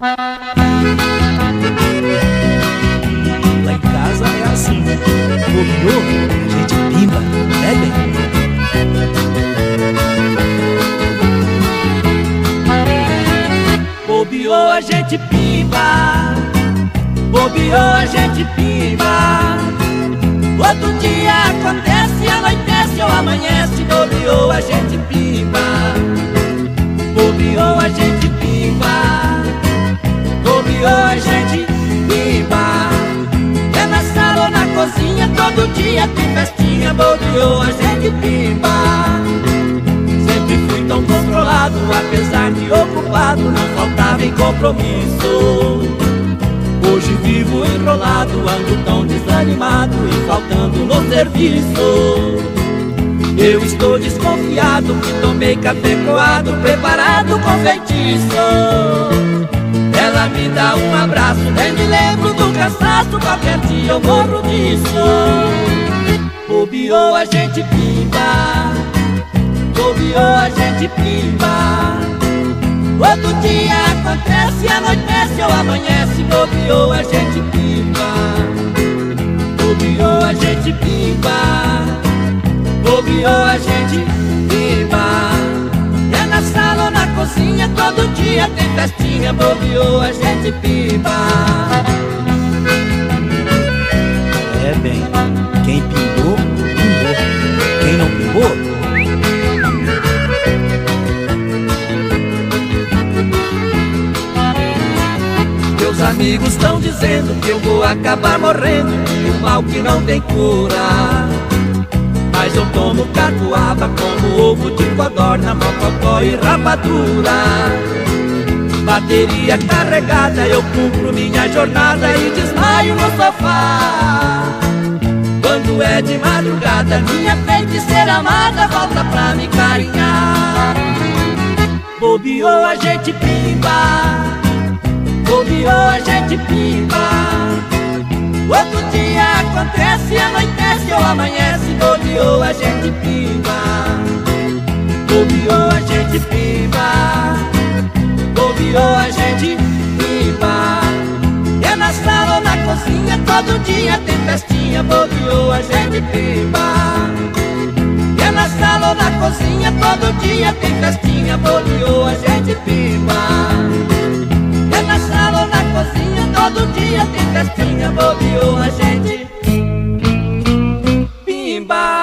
Lá em casa é assim. Bobeou, gente pimba, né, bem? Bobeou, a gente pimba. Bobeou, a gente pimba. Outro dia acontece, anoitece ou amanhece. Bobeou, a gente todo dia tem festinha. Bobeou, a gente pimba. Sempre fui tão controlado, apesar de ocupado, não faltava em compromisso. Hoje vivo enrolado, ando tão desanimado e faltando no serviço. Eu estou desconfiado que tomei café coado, preparado com feitiço. Ela me dá um abraço, nem me lembro do cansaço, qualquer dia eu morro disso. Bobeou a gente pimba, bobeou a gente pimba. Outro dia acontece, anoitece ou amanhece. Bobeou, a gente pimba. Bobeou, a gente pimba. Bobeou, a gente pimba. É na sala ou na cozinha, todo dia tem festinha. Bobeou, a gente pimba amigos estão dizendo que eu vou acabar morrendo um mal que não tem cura. Mas eu tomo catuaba como ovo de codorna, mocotó e rapadura. Bateria carregada, eu cumpro minha jornada e desmaio no sofá. Quando é de madrugada, minha feiticeira amada volta pra me carinhar. Bobeou, a gente pimba. Bobeou, a gente pimba. Outro dia acontece, anoitece ou amanhece Bobeou, a gente pimba. Bobeou, a gente pimba. Bobeou, a gente pimba. É na sala ou na cozinha, todo dia tem festinha Bobeou, a gente pimba. É na sala ou na cozinha, todo dia tem festinha Bobeou, a gente pimba a gente. Pimba!